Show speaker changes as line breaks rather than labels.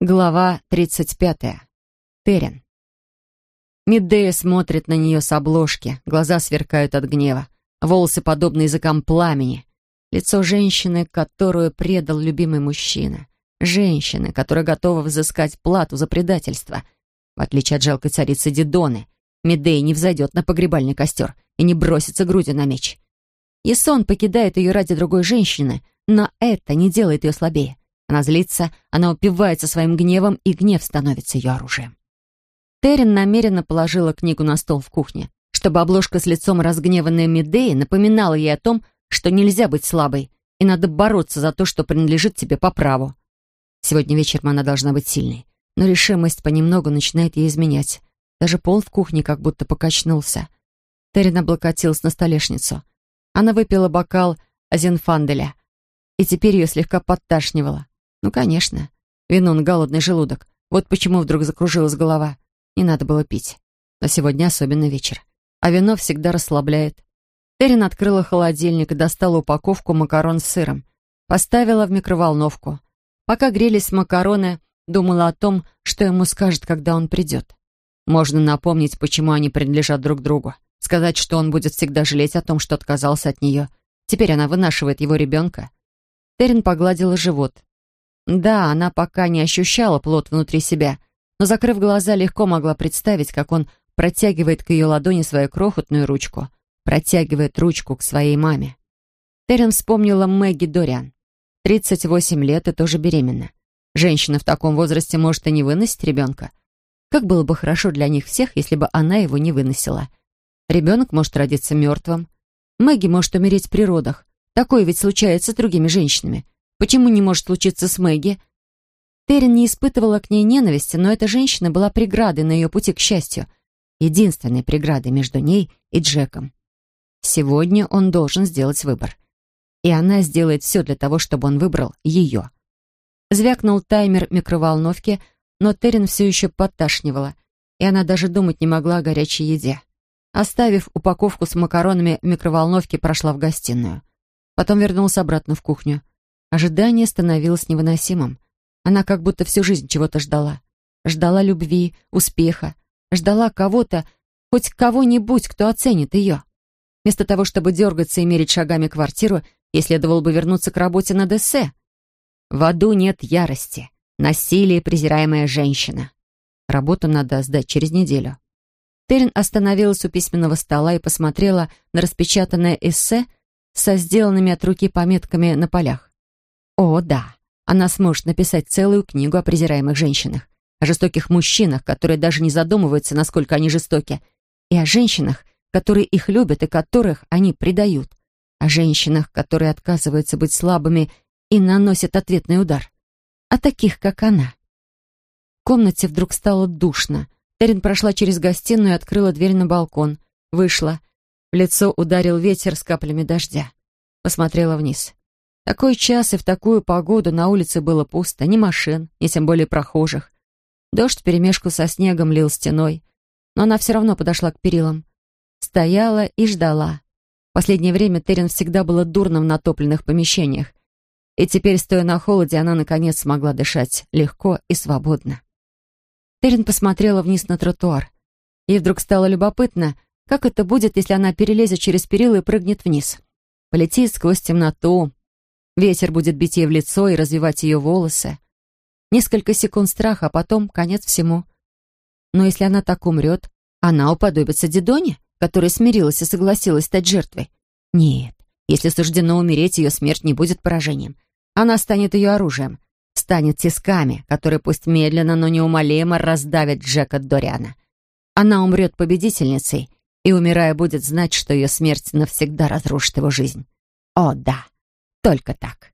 Глава 35. Терен. Медея смотрит на нее с обложки, глаза сверкают от гнева, волосы подобны языкам пламени. Лицо женщины, которую предал любимый мужчина. Женщины, которая готова взыскать плату за предательство. В отличие от жалкой царицы Дидоны, Медея не взойдет на погребальный костер и не бросится грудью на меч. Исон покидает ее ради другой женщины, но это не делает ее слабее. Она злится, она упивается своим гневом, и гнев становится ее оружием. Терен намеренно положила книгу на стол в кухне, чтобы обложка с лицом разгневанной Медеи напоминала ей о том, что нельзя быть слабой, и надо бороться за то, что принадлежит тебе по праву. Сегодня вечером она должна быть сильной, но решимость понемногу начинает ей изменять. Даже пол в кухне как будто покачнулся. Терен облокотилась на столешницу. Она выпила бокал азенфанделя, и теперь ее слегка подташнивало. Ну, конечно. Вино на голодный желудок. Вот почему вдруг закружилась голова. Не надо было пить. Но сегодня особенно вечер. А вино всегда расслабляет. Террин открыла холодильник и достала упаковку макарон с сыром. Поставила в микроволновку. Пока грелись макароны, думала о том, что ему скажет, когда он придет. Можно напомнить, почему они принадлежат друг другу. Сказать, что он будет всегда жалеть о том, что отказался от нее. Теперь она вынашивает его ребенка. Террин погладила живот. Да, она пока не ощущала плод внутри себя, но, закрыв глаза, легко могла представить, как он протягивает к ее ладони свою крохотную ручку, протягивает ручку к своей маме. Терен вспомнила Мэгги Дориан. 38 лет и тоже беременна. Женщина в таком возрасте может и не выносить ребенка. Как было бы хорошо для них всех, если бы она его не выносила. Ребенок может родиться мертвым. Мэгги может умереть при родах. Такое ведь случается с другими женщинами. Почему не может случиться с Мэгги? Террин не испытывала к ней ненависти, но эта женщина была преградой на ее пути к счастью. Единственной преградой между ней и Джеком. Сегодня он должен сделать выбор. И она сделает все для того, чтобы он выбрал ее. Звякнул таймер микроволновки, но Террин все еще подташнивала, и она даже думать не могла о горячей еде. Оставив упаковку с макаронами в микроволновке, прошла в гостиную. Потом вернулась обратно в кухню. Ожидание становилось невыносимым. Она как будто всю жизнь чего-то ждала. Ждала любви, успеха. Ждала кого-то, хоть кого-нибудь, кто оценит ее. Вместо того, чтобы дергаться и мерить шагами квартиру, ей следовало бы вернуться к работе на ДС. В аду нет ярости. Насилие, презираемая женщина. Работу надо сдать через неделю. Терен остановилась у письменного стола и посмотрела на распечатанное эссе со сделанными от руки пометками на полях. О, да, она сможет написать целую книгу о презираемых женщинах, о жестоких мужчинах, которые даже не задумываются, насколько они жестоки, и о женщинах, которые их любят и которых они предают, о женщинах, которые отказываются быть слабыми и наносят ответный удар, о таких, как она. В комнате вдруг стало душно. Терин прошла через гостиную и открыла дверь на балкон. Вышла. В лицо ударил ветер с каплями дождя. Посмотрела вниз. Такой час и в такую погоду на улице было пусто, ни машин, ни тем более прохожих. Дождь вперемешку со снегом лил стеной, но она все равно подошла к перилам. Стояла и ждала. В последнее время Терен всегда было дурно в натопленных помещениях, и теперь, стоя на холоде, она, наконец, смогла дышать легко и свободно. Терен посмотрела вниз на тротуар. Ей вдруг стало любопытно, как это будет, если она перелезет через перила и прыгнет вниз. Полетит сквозь темноту, Ветер будет бить ей в лицо и развивать ее волосы. Несколько секунд страха, а потом конец всему. Но если она так умрет, она уподобится Дидоне, которая смирилась и согласилась стать жертвой. Нет, если суждено умереть, ее смерть не будет поражением. Она станет ее оружием, станет тисками, которые пусть медленно, но неумолимо раздавят Джека Дориана. Она умрет победительницей и, умирая, будет знать, что ее смерть навсегда разрушит его жизнь. О, да! Только так.